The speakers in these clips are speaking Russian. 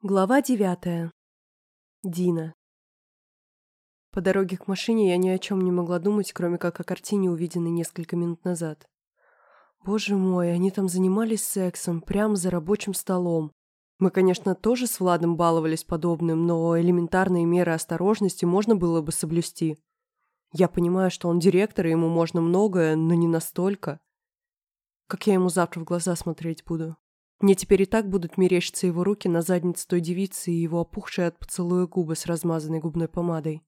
Глава девятая. Дина. По дороге к машине я ни о чем не могла думать, кроме как о картине, увиденной несколько минут назад. Боже мой, они там занимались сексом, прямо за рабочим столом. Мы, конечно, тоже с Владом баловались подобным, но элементарные меры осторожности можно было бы соблюсти. Я понимаю, что он директор, и ему можно многое, но не настолько. Как я ему завтра в глаза смотреть буду? Мне теперь и так будут мерещиться его руки на заднице той девицы и его опухшие от поцелуя губы с размазанной губной помадой.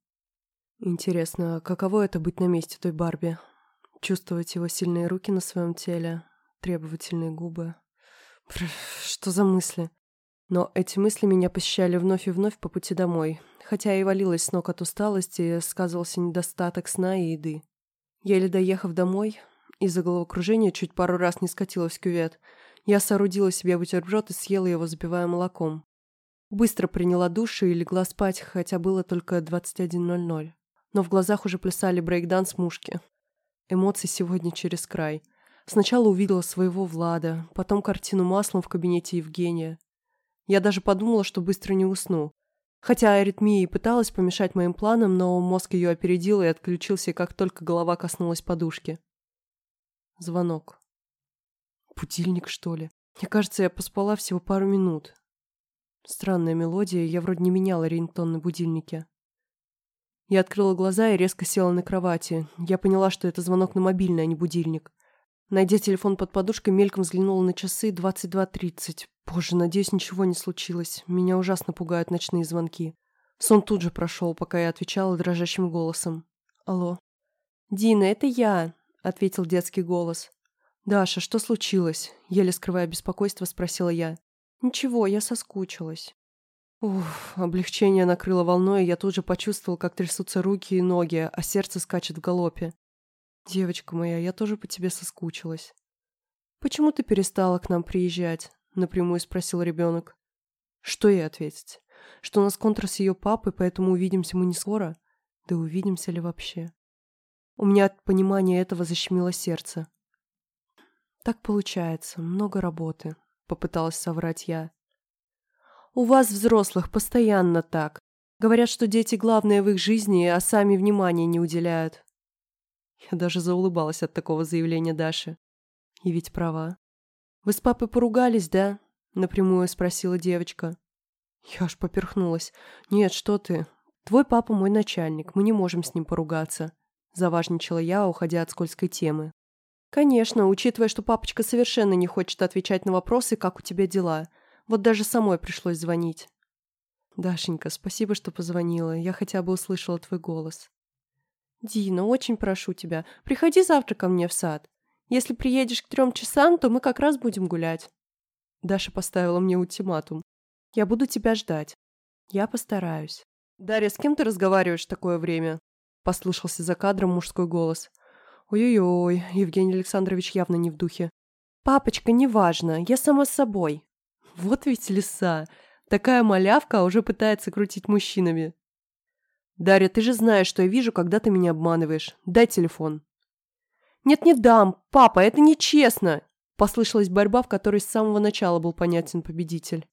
Интересно, каково это быть на месте той Барби? Чувствовать его сильные руки на своем теле, требовательные губы. Что за мысли? Но эти мысли меня посещали вновь и вновь по пути домой, хотя и валилась с ног от усталости, сказывался недостаток сна и еды. Еле доехав домой, из-за головокружения чуть пару раз не скатилась в кювет – я соорудила себе бутерброд и съела его, запивая молоком. Быстро приняла душ и легла спать, хотя было только 21.00. Но в глазах уже плясали брейкданс мушки. Эмоции сегодня через край. Сначала увидела своего Влада, потом картину маслом в кабинете Евгения. Я даже подумала, что быстро не усну. Хотя аритмия и пыталась помешать моим планам, но мозг ее опередил и отключился, как только голова коснулась подушки. Звонок. Будильник, что ли? Мне кажется, я поспала всего пару минут. Странная мелодия, я вроде не меняла рингтон на будильнике. Я открыла глаза и резко села на кровати. Я поняла, что это звонок на мобильный, а не будильник. Найдя телефон под подушкой, мельком взглянула на часы 22.30. Боже, надеюсь, ничего не случилось. Меня ужасно пугают ночные звонки. Сон тут же прошел, пока я отвечала дрожащим голосом. «Алло». «Дина, это я», — ответил детский голос. «Даша, что случилось?» — еле скрывая беспокойство, спросила я. «Ничего, я соскучилась». Уф, облегчение накрыло волной, и я тут же почувствовал, как трясутся руки и ноги, а сердце скачет в галопе. «Девочка моя, я тоже по тебе соскучилась». «Почему ты перестала к нам приезжать?» — напрямую спросил ребенок. «Что ей ответить? Что у нас контр с ее папой, поэтому увидимся мы не скоро? Да увидимся ли вообще?» У меня от понимания этого защемило сердце. «Так получается, много работы», — попыталась соврать я. «У вас, взрослых, постоянно так. Говорят, что дети главное в их жизни, а сами внимания не уделяют». Я даже заулыбалась от такого заявления Даши. И ведь права. «Вы с папой поругались, да?» — напрямую спросила девочка. Я аж поперхнулась. «Нет, что ты. Твой папа мой начальник, мы не можем с ним поругаться», — заважничала я, уходя от скользкой темы. «Конечно, учитывая, что папочка совершенно не хочет отвечать на вопросы, как у тебя дела. Вот даже самой пришлось звонить». «Дашенька, спасибо, что позвонила. Я хотя бы услышала твой голос». «Дина, очень прошу тебя, приходи завтра ко мне в сад. Если приедешь к трем часам, то мы как раз будем гулять». Даша поставила мне ультиматум. «Я буду тебя ждать. Я постараюсь». «Дарья, с кем ты разговариваешь в такое время?» Послышался за кадром мужской голос. Ой-ой-ой, Евгений Александрович явно не в духе. «Папочка, неважно, я сама собой». Вот ведь лиса. Такая малявка, а уже пытается крутить мужчинами. «Дарья, ты же знаешь, что я вижу, когда ты меня обманываешь. Дай телефон». «Нет, не дам. Папа, это нечестно!» Послышалась борьба, в которой с самого начала был понятен победитель.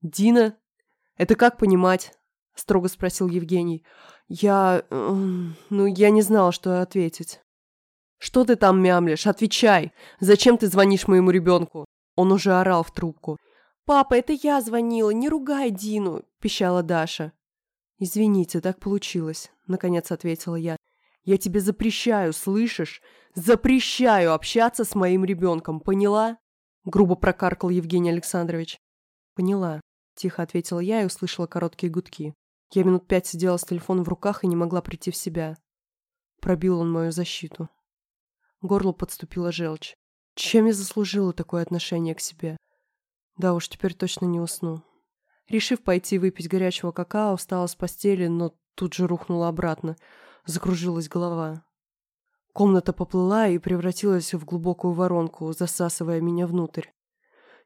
«Дина? Это как понимать?» – строго спросил Евгений. «Я... ну, я не знала, что ответить». «Что ты там мямлишь? Отвечай! Зачем ты звонишь моему ребенку?» Он уже орал в трубку. «Папа, это я звонила, не ругай Дину!» – пищала Даша. «Извините, так получилось», – наконец ответила я. «Я тебе запрещаю, слышишь? Запрещаю общаться с моим ребенком, поняла?» Грубо прокаркал Евгений Александрович. «Поняла», – тихо ответила я и услышала короткие гудки. Я минут пять сидела с телефоном в руках и не могла прийти в себя. Пробил он мою защиту. Горло подступила желчь. Чем я заслужила такое отношение к себе? Да уж, теперь точно не усну. Решив пойти выпить горячего какао, встала с постели, но тут же рухнула обратно. Закружилась голова. Комната поплыла и превратилась в глубокую воронку, засасывая меня внутрь.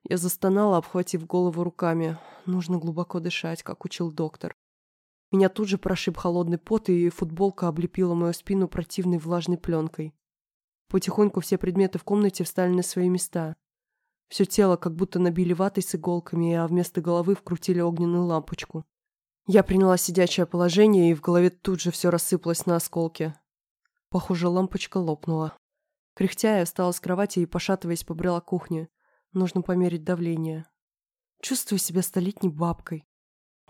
Я застонала, обхватив голову руками. Нужно глубоко дышать, как учил доктор. Меня тут же прошиб холодный пот, и футболка облепила мою спину противной влажной пленкой. Потихоньку все предметы в комнате встали на свои места. Все тело как будто набили ватой с иголками, а вместо головы вкрутили огненную лампочку. Я приняла сидячее положение, и в голове тут же все рассыпалось на осколки. Похоже, лампочка лопнула. Кряхтя, я встала с кровати и, пошатываясь, побрела кухню. Нужно померить давление. Чувствую себя столетней бабкой.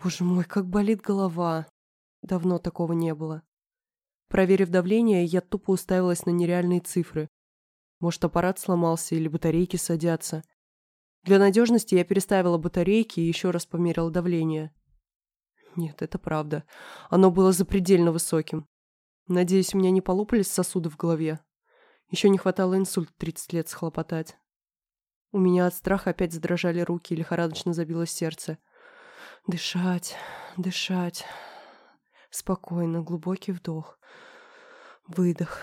Боже мой, как болит голова. Давно такого не было. Проверив давление, я тупо уставилась на нереальные цифры. Может, аппарат сломался или батарейки садятся. Для надежности я переставила батарейки и еще раз померила давление. Нет, это правда. Оно было запредельно высоким. Надеюсь, у меня не полопались сосуды в голове. Еще не хватало инсульт 30 лет схлопотать. У меня от страха опять задрожали руки и лихорадочно забилось сердце. Дышать, дышать. Спокойно, глубокий вдох. Выдох.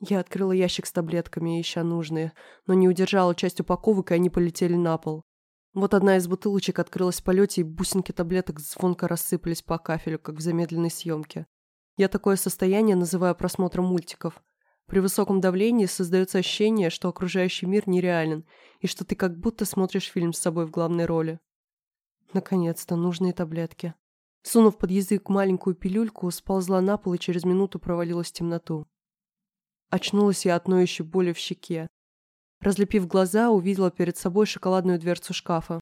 Я открыла ящик с таблетками, ища нужные, но не удержала часть упаковок, и они полетели на пол. Вот одна из бутылочек открылась в полете, и бусинки таблеток звонко рассыпались по кафелю, как в замедленной съемке. Я такое состояние называю просмотром мультиков. При высоком давлении создается ощущение, что окружающий мир нереален, и что ты как будто смотришь фильм с собой в главной роли. Наконец-то, нужные таблетки. Сунув под язык маленькую пилюльку, сползла на пол и через минуту провалилась в темноту. Очнулась я от ноющей боли в щеке. Разлепив глаза, увидела перед собой шоколадную дверцу шкафа.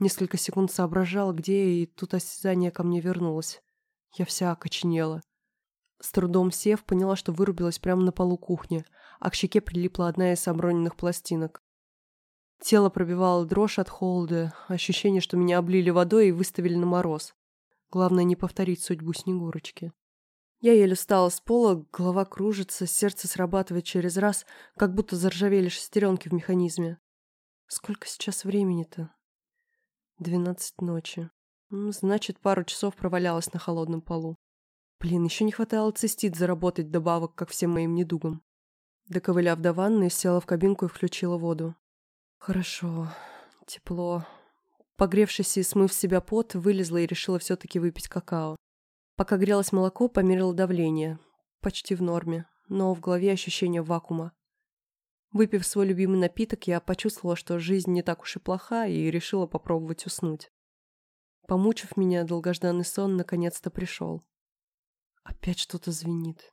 Несколько секунд соображала, где я, и тут осязание ко мне вернулось. Я вся окоченела. С трудом сев, поняла, что вырубилась прямо на полу кухни, а к щеке прилипла одна из оброненных пластинок. Тело пробивало дрожь от холода, ощущение, что меня облили водой и выставили на мороз. Главное не повторить судьбу Снегурочки. Я еле встала с пола, голова кружится, сердце срабатывает через раз, как будто заржавели шестеренки в механизме. Сколько сейчас времени-то? Двенадцать ночи. Значит, пару часов провалялась на холодном полу. Блин, еще не хватало цистит заработать добавок, как всем моим недугам. Доковыляв до ванны, села в кабинку и включила воду. Хорошо. Тепло. Погревшись и смыв себя пот, вылезла и решила все-таки выпить какао. Пока грелось молоко, померила давление. Почти в норме, но в голове ощущение вакуума. Выпив свой любимый напиток, я почувствовала, что жизнь не так уж и плоха, и решила попробовать уснуть. Помучив меня, долгожданный сон наконец-то пришел. Опять что-то звенит.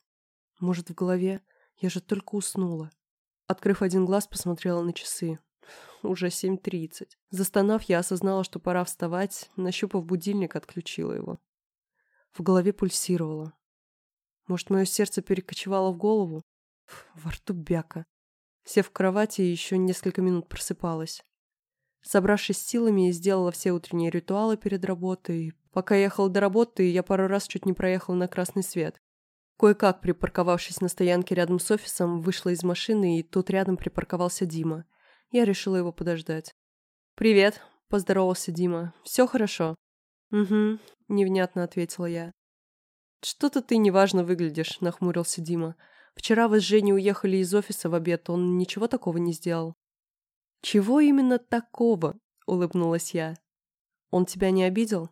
Может, в голове? Я же только уснула. Открыв один глаз, посмотрела на часы. Уже 7.30. Застонав, я осознала, что пора вставать, нащупав будильник, отключила его. В голове пульсировало. Может, мое сердце перекочевало в голову? Во рту бяка. Сев в кровати, еще несколько минут просыпалась. Собравшись силами, сделала все утренние ритуалы перед работой. Пока ехала до работы, я пару раз чуть не проехала на красный свет. Кое-как, припарковавшись на стоянке рядом с офисом, вышла из машины, и тут рядом припарковался Дима. Я решила его подождать. «Привет», — поздоровался Дима. «Все хорошо?» «Угу», — невнятно ответила я. «Что-то ты неважно выглядишь», — нахмурился Дима. «Вчера вы с Женей уехали из офиса в обед, он ничего такого не сделал». «Чего именно такого?» — улыбнулась я. «Он тебя не обидел?»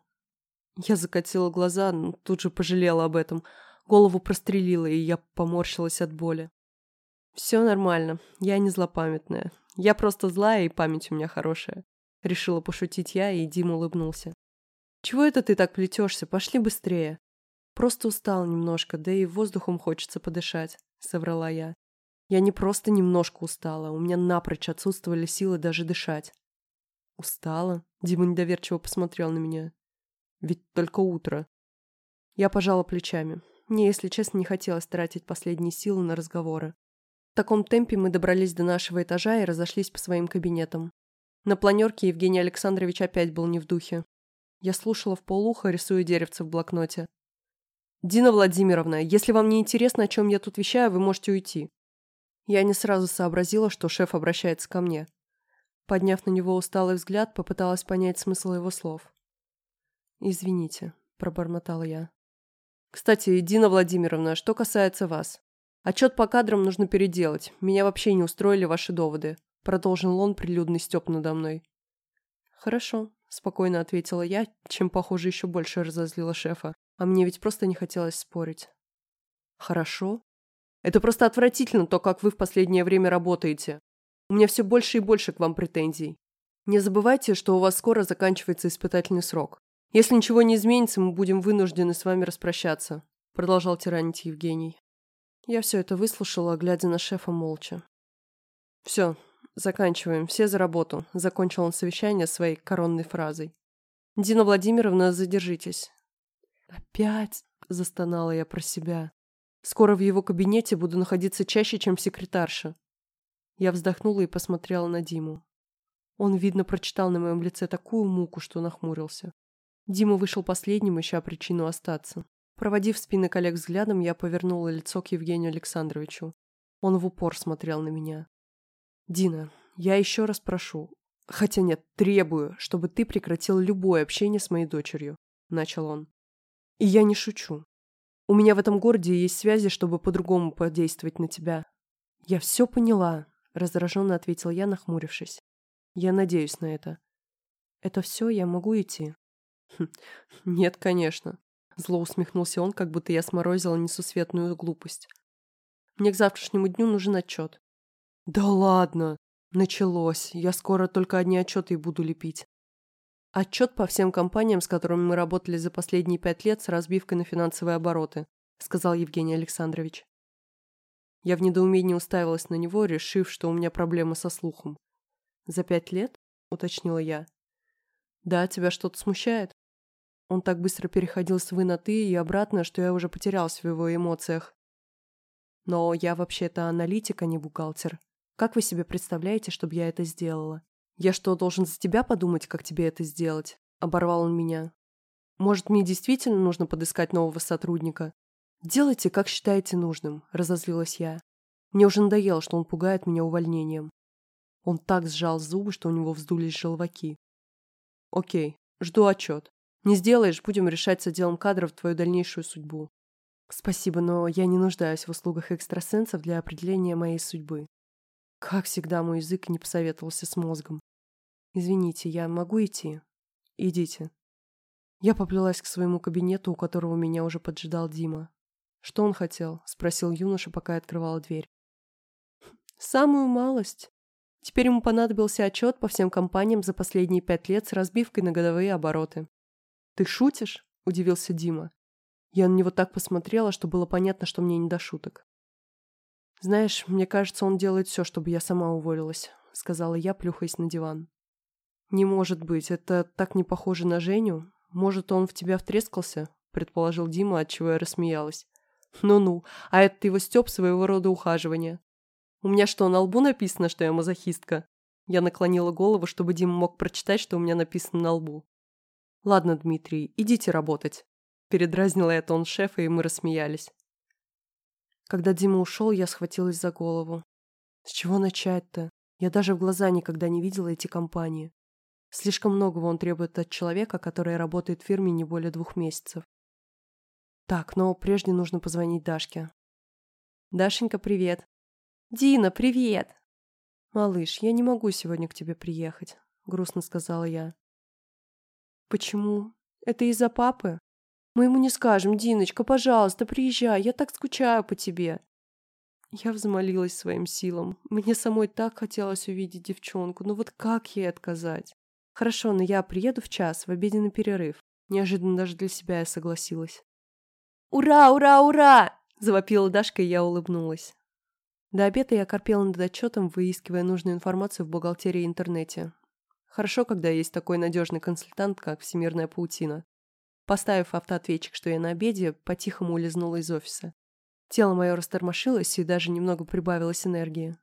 Я закатила глаза, но тут же пожалела об этом. Голову прострелила, и я поморщилась от боли. «Все нормально, я не злопамятная. Я просто злая, и память у меня хорошая». Решила пошутить я, и Дима улыбнулся. «Чего это ты так плетешься? Пошли быстрее». «Просто устал немножко, да и воздухом хочется подышать», — соврала я. Я не просто немножко устала, у меня напрочь отсутствовали силы даже дышать. Устала? Дима недоверчиво посмотрел на меня. Ведь только утро. Я пожала плечами. Мне, если честно, не хотелось тратить последние силы на разговоры. В таком темпе мы добрались до нашего этажа и разошлись по своим кабинетам. На планерке Евгений Александрович опять был не в духе. Я слушала в полухо, рисуя деревце в блокноте. «Дина Владимировна, если вам не интересно, о чем я тут вещаю, вы можете уйти. Я не сразу сообразила, что шеф обращается ко мне. Подняв на него усталый взгляд, попыталась понять смысл его слов. «Извините», — пробормотала я. «Кстати, Дина Владимировна, что касается вас. Отчет по кадрам нужно переделать. Меня вообще не устроили ваши доводы», — продолжил он прилюдный степ надо мной. «Хорошо», — спокойно ответила я, чем, похоже, еще больше разозлила шефа. А мне ведь просто не хотелось спорить. «Хорошо?» Это просто отвратительно, то, как вы в последнее время работаете. У меня все больше и больше к вам претензий. Не забывайте, что у вас скоро заканчивается испытательный срок. Если ничего не изменится, мы будем вынуждены с вами распрощаться», – продолжал тиранить Евгений. Я все это выслушала, глядя на шефа молча. «Все, заканчиваем, все за работу», – закончил он совещание своей коронной фразой. «Дина Владимировна, задержитесь». «Опять?» – застонала я про себя. «Скоро в его кабинете буду находиться чаще, чем секретарша». Я вздохнула и посмотрела на Диму. Он, видно, прочитал на моем лице такую муку, что нахмурился. Дима вышел последним, ища причину остаться. Проводив спины коллег взглядом, я повернула лицо к Евгению Александровичу. Он в упор смотрел на меня. «Дина, я еще раз прошу, хотя нет, требую, чтобы ты прекратил любое общение с моей дочерью», — начал он. «И я не шучу. У меня в этом городе есть связи, чтобы по-другому подействовать на тебя». «Я все поняла», — раздраженно ответил я, нахмурившись. Я надеюсь на это. Это все, я могу идти? Хм, нет, конечно. Зло усмехнулся он, как будто я сморозила несусветную глупость. Мне к завтрашнему дню нужен отчет. Да ладно! Началось. Я скоро только одни отчеты и буду лепить. Отчет по всем компаниям, с которыми мы работали за последние пять лет с разбивкой на финансовые обороты, сказал Евгений Александрович. Я в недоумении уставилась на него, решив, что у меня проблемы со слухом. «За пять лет?» — уточнила я. «Да, тебя что-то смущает?» Он так быстро переходил с «вы» на «ты» и обратно, что я уже потерялся в его эмоциях. «Но я вообще-то аналитик, а не бухгалтер. Как вы себе представляете, чтобы я это сделала? Я что, должен за тебя подумать, как тебе это сделать?» Оборвал он меня. «Может, мне действительно нужно подыскать нового сотрудника?» «Делайте, как считаете нужным», — разозлилась я. Мне уже надоело, что он пугает меня увольнением. Он так сжал зубы, что у него вздулись желваки. «Окей, жду отчет. Не сделаешь, будем решать с отделом кадров твою дальнейшую судьбу. Спасибо, но я не нуждаюсь в услугах экстрасенсов для определения моей судьбы. Как всегда, мой язык не посоветовался с мозгом. Извините, я могу идти? Идите. Я поплелась к своему кабинету, у которого меня уже поджидал Дима. «Что он хотел?» — спросил юноша, пока я открывала дверь. «Самую малость», Теперь ему понадобился отчет по всем компаниям за последние пять лет с разбивкой на годовые обороты. «Ты шутишь?» – удивился Дима. Я на него так посмотрела, что было понятно, что мне не до шуток. «Знаешь, мне кажется, он делает все, чтобы я сама уволилась», – сказала я, плюхаясь на диван. «Не может быть, это так не похоже на Женю. Может, он в тебя втрескался?» – предположил Дима, отчего я рассмеялась. «Ну-ну, а это его Степ своего рода ухаживания. У меня что, на лбу написано, что я мазохистка? Я наклонила голову, чтобы Дима мог прочитать, что у меня написано на лбу. Ладно, Дмитрий, идите работать. Передразнила я тон шефа, и мы рассмеялись. Когда Дима ушел, я схватилась за голову. С чего начать-то? Я даже в глаза никогда не видела эти компании. Слишком многого он требует от человека, который работает в фирме не более двух месяцев. Так, но прежде нужно позвонить Дашке. «Дашенька, привет!» «Дина, привет!» «Малыш, я не могу сегодня к тебе приехать», — грустно сказала я. «Почему? Это из-за папы?» «Мы ему не скажем, Диночка, пожалуйста, приезжай, я так скучаю по тебе». Я взмолилась своим силам. Мне самой так хотелось увидеть девчонку, но вот как ей отказать? Хорошо, но я приеду в час, в обеденный перерыв. Неожиданно даже для себя я согласилась. «Ура, ура, ура!» – завопила Дашка, и я улыбнулась. До обеда я корпела над отчетом, выискивая нужную информацию в бухгалтерии и интернете. Хорошо, когда есть такой надежный консультант, как Всемирная паутина. Поставив автоответчик, что я на обеде, по-тихому улизнула из офиса. Тело мое растормошилось и даже немного прибавилось энергии.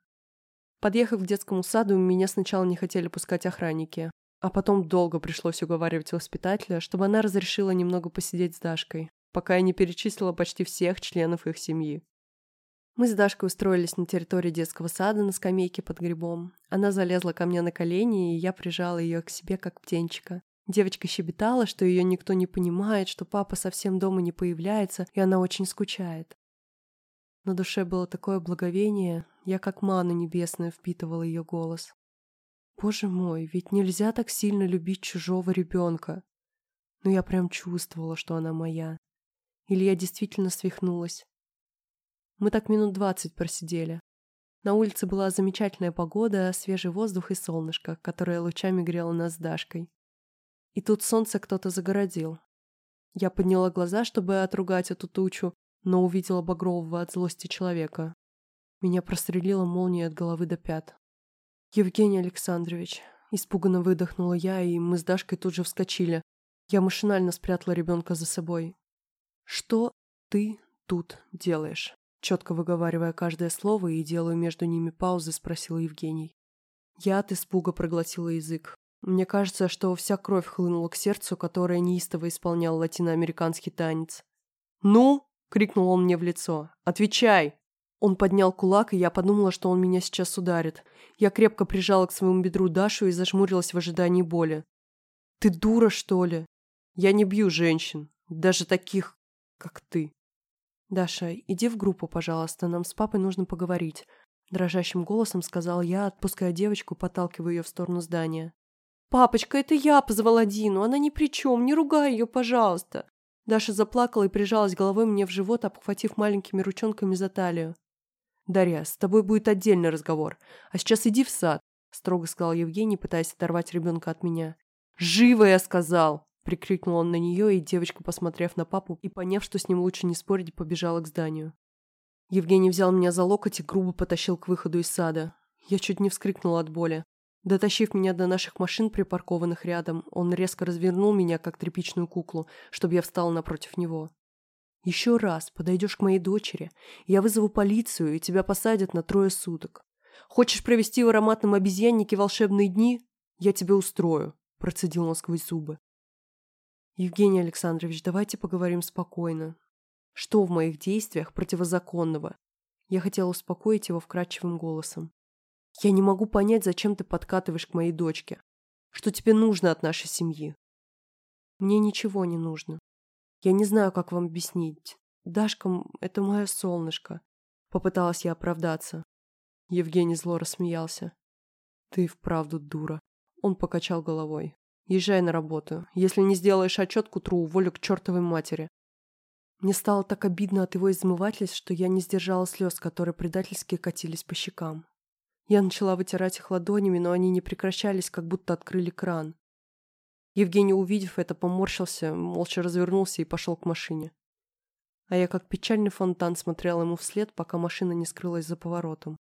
Подъехав к детскому саду, меня сначала не хотели пускать охранники, а потом долго пришлось уговаривать воспитателя, чтобы она разрешила немного посидеть с Дашкой, пока я не перечислила почти всех членов их семьи. Мы с Дашкой устроились на территории детского сада на скамейке под грибом. Она залезла ко мне на колени, и я прижала ее к себе, как птенчика. Девочка щебетала, что ее никто не понимает, что папа совсем дома не появляется, и она очень скучает. На душе было такое благовение, я как ману небесную впитывала ее голос. Боже мой, ведь нельзя так сильно любить чужого ребенка. Но я прям чувствовала, что она моя. Или я действительно свихнулась. Мы так минут двадцать просидели. На улице была замечательная погода, свежий воздух и солнышко, которое лучами грело нас с Дашкой. И тут солнце кто-то загородил. Я подняла глаза, чтобы отругать эту тучу, но увидела багрового от злости человека. Меня прострелила молния от головы до пят. «Евгений Александрович», — испуганно выдохнула я, и мы с Дашкой тут же вскочили. Я машинально спрятала ребенка за собой. «Что ты тут делаешь?» Четко выговаривая каждое слово и делая между ними паузы, спросил Евгений. Я от испуга проглотила язык. Мне кажется, что вся кровь хлынула к сердцу, которое неистово исполнял латиноамериканский танец. «Ну?» — крикнул он мне в лицо. «Отвечай!» Он поднял кулак, и я подумала, что он меня сейчас ударит. Я крепко прижала к своему бедру Дашу и зажмурилась в ожидании боли. «Ты дура, что ли? Я не бью женщин, даже таких, как ты». «Даша, иди в группу, пожалуйста, нам с папой нужно поговорить», – дрожащим голосом сказал я, отпуская девочку, подталкивая ее в сторону здания. «Папочка, это я позвала Дину, она ни при чем, не ругай ее, пожалуйста!» Даша заплакала и прижалась головой мне в живот, обхватив маленькими ручонками за талию. «Дарья, с тобой будет отдельный разговор, а сейчас иди в сад», – строго сказал Евгений, пытаясь оторвать ребенка от меня. «Живо, я сказал!» Прикрикнул он на нее, и девочка, посмотрев на папу и поняв, что с ним лучше не спорить, побежала к зданию. Евгений взял меня за локоть и грубо потащил к выходу из сада. Я чуть не вскрикнула от боли. Дотащив меня до наших машин, припаркованных рядом, он резко развернул меня, как тряпичную куклу, чтобы я встала напротив него. «Еще раз подойдешь к моей дочери, я вызову полицию, и тебя посадят на трое суток. Хочешь провести в ароматном обезьяннике волшебные дни? Я тебе устрою», – процедил он сквозь зубы. Евгений Александрович, давайте поговорим спокойно. Что в моих действиях противозаконного? Я хотела успокоить его вкрадчивым голосом. Я не могу понять, зачем ты подкатываешь к моей дочке. Что тебе нужно от нашей семьи? Мне ничего не нужно. Я не знаю, как вам объяснить. Дашка — это мое солнышко. Попыталась я оправдаться. Евгений зло рассмеялся. Ты вправду дура. Он покачал головой. Езжай на работу. Если не сделаешь отчет к утру, уволю к чертовой матери. Мне стало так обидно от его измывательств, что я не сдержала слез, которые предательски катились по щекам. Я начала вытирать их ладонями, но они не прекращались, как будто открыли кран. Евгений, увидев это, поморщился, молча развернулся и пошел к машине. А я как печальный фонтан смотрела ему вслед, пока машина не скрылась за поворотом.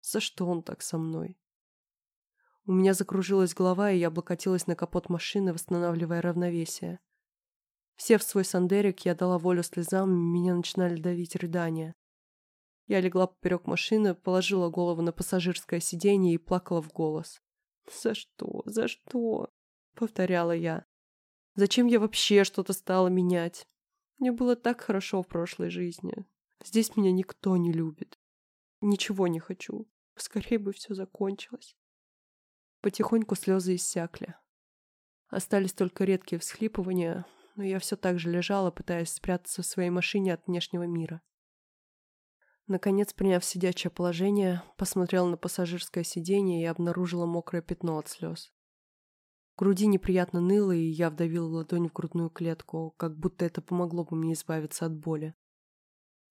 За что он так со мной? У меня закружилась голова, и я облокотилась на капот машины, восстанавливая равновесие. Все в свой сандерик, я дала волю слезам, меня начинали давить рыдания. Я легла поперек машины, положила голову на пассажирское сиденье и плакала в голос. «За что? За что?» — повторяла я. «Зачем я вообще что-то стала менять? Мне было так хорошо в прошлой жизни. Здесь меня никто не любит. Ничего не хочу. Скорее бы все закончилось». Потихоньку слезы иссякли. Остались только редкие всхлипывания, но я все так же лежала, пытаясь спрятаться в своей машине от внешнего мира. Наконец, приняв сидячее положение, посмотрела на пассажирское сиденье и обнаружила мокрое пятно от слез. В груди неприятно ныло, и я вдавила ладонь в грудную клетку, как будто это помогло бы мне избавиться от боли.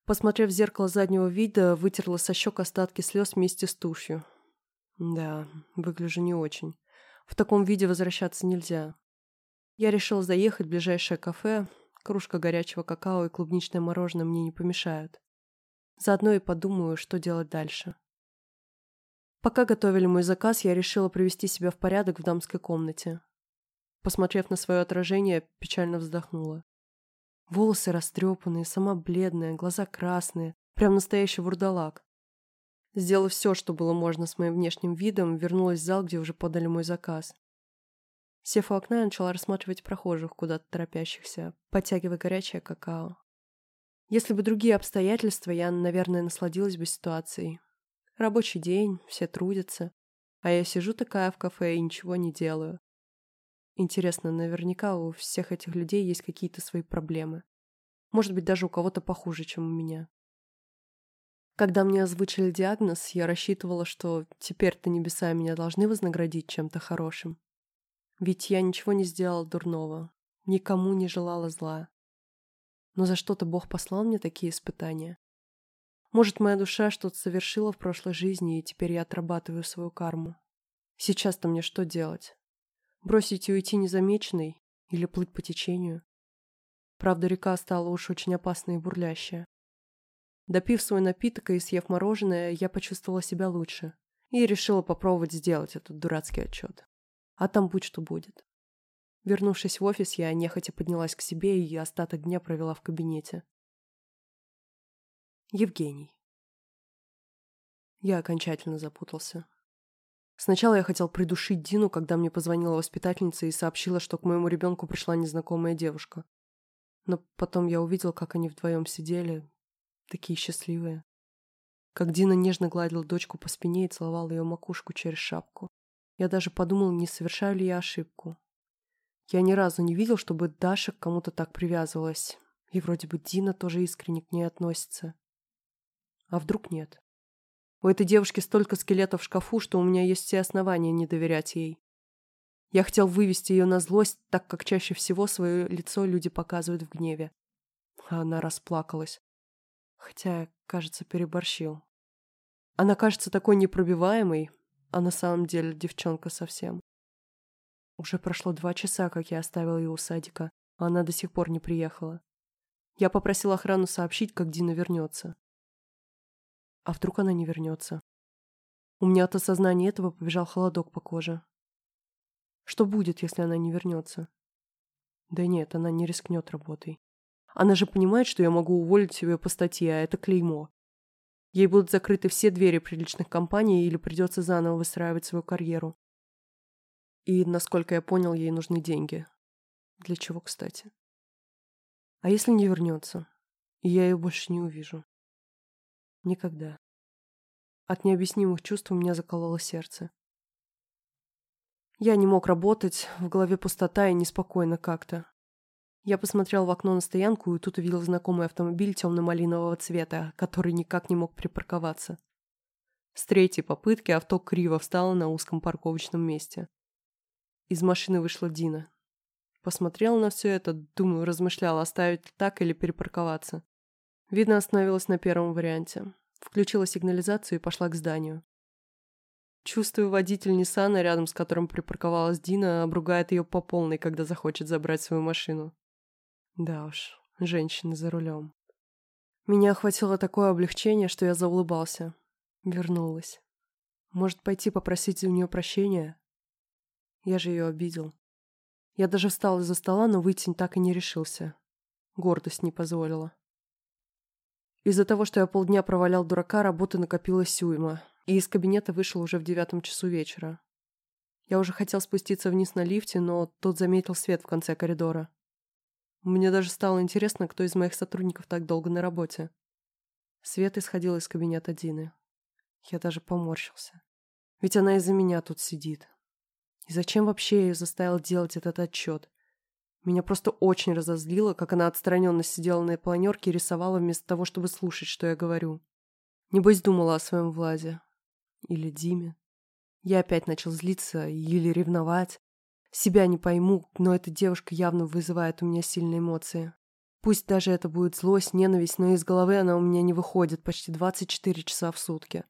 Посмотрев в зеркало заднего вида, вытерла со щек остатки слез вместе с тушью. Да, выгляжу не очень. В таком виде возвращаться нельзя. Я решил заехать в ближайшее кафе. Кружка горячего какао и клубничное мороженое мне не помешают. Заодно и подумаю, что делать дальше. Пока готовили мой заказ, я решила привести себя в порядок в дамской комнате. Посмотрев на свое отражение, печально вздохнула. Волосы растрепанные, сама бледная, глаза красные. Прям настоящий вурдалак. Сделав все, что было можно с моим внешним видом, вернулась в зал, где уже подали мой заказ. Сев у окна, я начала рассматривать прохожих, куда-то торопящихся, подтягивая горячее какао. Если бы другие обстоятельства, я, наверное, насладилась бы ситуацией. Рабочий день, все трудятся, а я сижу такая в кафе и ничего не делаю. Интересно, наверняка у всех этих людей есть какие-то свои проблемы. Может быть, даже у кого-то похуже, чем у меня. Когда мне озвучили диагноз, я рассчитывала, что теперь-то небеса меня должны вознаградить чем-то хорошим. Ведь я ничего не сделала дурного, никому не желала зла. Но за что-то Бог послал мне такие испытания. Может, моя душа что-то совершила в прошлой жизни, и теперь я отрабатываю свою карму. Сейчас-то мне что делать? Бросить и уйти незамеченной? Или плыть по течению? Правда, река стала уж очень опасной и бурлящая. Допив свой напиток и съев мороженое, я почувствовала себя лучше и решила попробовать сделать этот дурацкий отчет. А там будь что будет. Вернувшись в офис, я нехотя поднялась к себе и остаток дня провела в кабинете. Евгений. Я окончательно запутался. Сначала я хотел придушить Дину, когда мне позвонила воспитательница и сообщила, что к моему ребенку пришла незнакомая девушка. Но потом я увидел, как они вдвоем сидели, такие счастливые. Как Дина нежно гладила дочку по спине и целовал ее макушку через шапку. Я даже подумал, не совершаю ли я ошибку. Я ни разу не видел, чтобы Даша к кому-то так привязывалась. И вроде бы Дина тоже искренне к ней относится. А вдруг нет? У этой девушки столько скелетов в шкафу, что у меня есть все основания не доверять ей. Я хотел вывести ее на злость, так как чаще всего свое лицо люди показывают в гневе. А она расплакалась. Хотя, кажется, переборщил. Она кажется такой непробиваемой, а на самом деле девчонка совсем. Уже прошло два часа, как я оставил ее у садика, а она до сих пор не приехала. Я попросил охрану сообщить, как Дина вернется. А вдруг она не вернется? У меня от осознания этого побежал холодок по коже. Что будет, если она не вернется? Да нет, она не рискнет работой. Она же понимает, что я могу уволить ее по статье, а это клеймо. Ей будут закрыты все двери приличных компаний или придется заново выстраивать свою карьеру. И, насколько я понял, ей нужны деньги. Для чего, кстати? А если не вернется, и я ее больше не увижу? Никогда. От необъяснимых чувств у меня закололо сердце. Я не мог работать, в голове пустота и неспокойно как-то. Я посмотрел в окно на стоянку и тут увидел знакомый автомобиль темно-малинового цвета, который никак не мог припарковаться. С третьей попытки авто криво встало на узком парковочном месте. Из машины вышла Дина. Посмотрел на все это, думаю, размышлял, оставить так или перепарковаться. Видно, остановилась на первом варианте. Включила сигнализацию и пошла к зданию. Чувствую, водитель Ниссана, рядом с которым припарковалась Дина, обругает ее по полной, когда захочет забрать свою машину. Да уж, женщины за рулем. Меня охватило такое облегчение, что я заулыбался. Вернулась. Может, пойти попросить у нее прощения? Я же ее обидел. Я даже встал из-за стола, но выйти так и не решился. Гордость не позволила. Из-за того, что я полдня провалял дурака, работы накопилась уйма, и из кабинета вышел уже в девятом часу вечера. Я уже хотел спуститься вниз на лифте, но тот заметил свет в конце коридора. Мне даже стало интересно, кто из моих сотрудников так долго на работе. Свет исходил из кабинета Дины. Я даже поморщился. Ведь она из-за меня тут сидит. И зачем вообще я ее заставил делать этот отчет? Меня просто очень разозлило, как она отстраненно сидела на планерке и рисовала вместо того, чтобы слушать, что я говорю. Небось, думала о своем Владе. Или Диме. Я опять начал злиться или ревновать. Себя не пойму, но эта девушка явно вызывает у меня сильные эмоции. Пусть даже это будет злость, ненависть, но из головы она у меня не выходит почти 24 часа в сутки.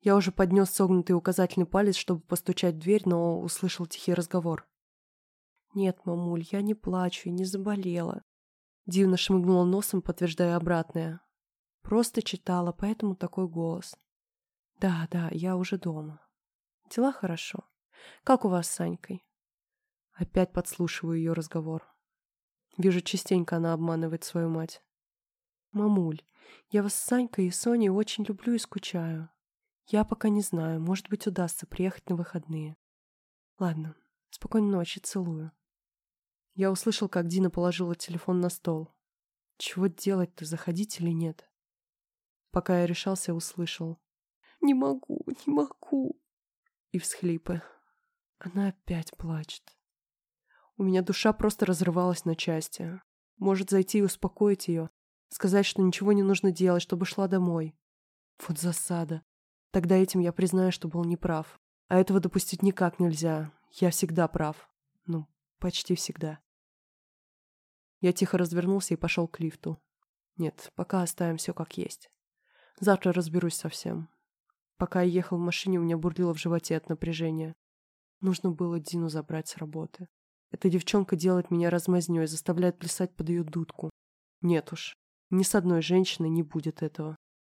Я уже поднес согнутый указательный палец, чтобы постучать в дверь, но услышал тихий разговор. «Нет, мамуль, я не плачу и не заболела». Дивно шмыгнула носом, подтверждая обратное. «Просто читала, поэтому такой голос». «Да, да, я уже дома. Дела хорошо. Как у вас с Санькой?» Опять подслушиваю ее разговор. Вижу, частенько она обманывает свою мать. «Мамуль, я вас с Санькой и Соней очень люблю и скучаю. Я пока не знаю, может быть, удастся приехать на выходные. Ладно, спокойной ночи, целую». Я услышал, как Дина положила телефон на стол. Чего делать-то, заходить или нет? Пока я решался, услышал. «Не могу, не могу!» И всхлипы. Она опять плачет. У меня душа просто разрывалась на части. Может зайти и успокоить ее, сказать, что ничего не нужно делать, чтобы шла домой. Вот засада. Тогда этим я признаю, что был неправ. А этого допустить никак нельзя. Я всегда прав. Ну, почти всегда. Я тихо развернулся и пошел к лифту. Нет, пока оставим все как есть. Завтра разберусь со всем. Пока я ехал в машине, у меня бурлило в животе от напряжения. Нужно было Дину забрать с работы. Эта девчонка делает меня размазнёй, заставляет плясать под ее дудку. Нет уж, ни с одной женщиной не будет этого.